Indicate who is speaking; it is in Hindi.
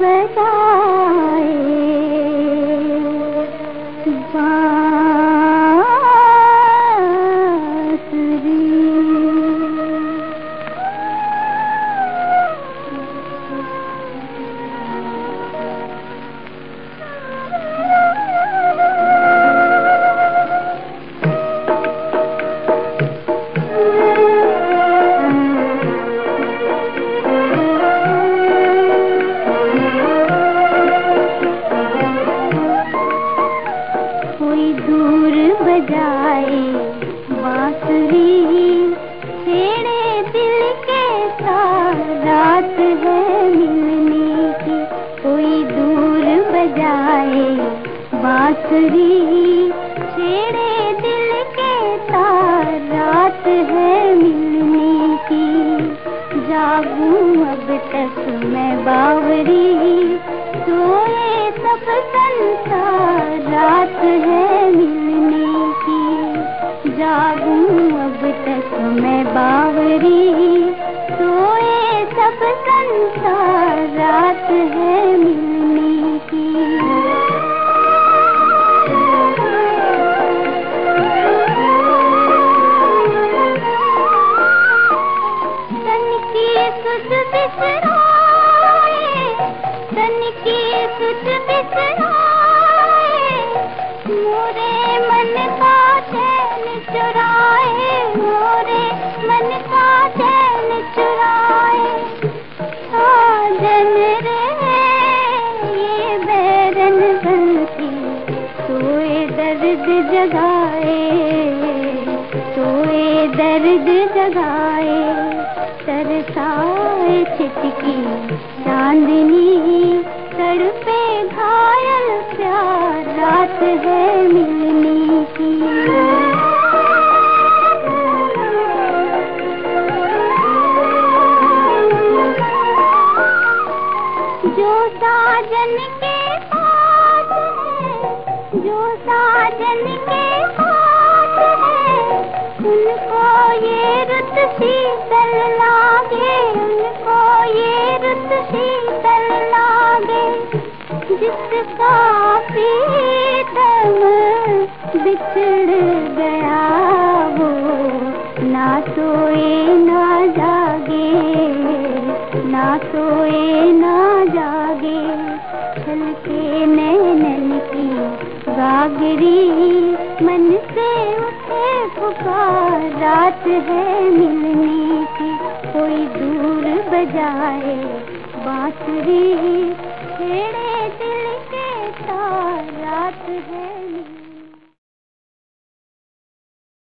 Speaker 1: बता दूर बजाए। बांसुरी छेड़े दिल के साथ रात है मिलने की। कोई दूर बजाए। बांसुरी छेड़े दिल के तार रात है मिलने की। जागूं अब तक मैं बावरी। सोए सब संसार तक मैं बावरी सोए सब संसार रात है मिलने की। की सुध की सुध जगाए, सोए दर्द जगाए, तरसाए छिटकी चांदनी तड़पे घायल प्यार, रात है मिलने की। जो साजन के साजन के पास है। उनको ये रुत शीतल लागे। उनको ये रुत शीतल लागे। जिसका प्रीतम बिछड़ गया वो ना सोए ना जागे, ना सोए ना जागे। छलके नैनन की गागरी मन से उठे पुकार, रात है मिलने की, कोई दूर बजाए। बांसुरी, छेड़े दिल के तार, रात है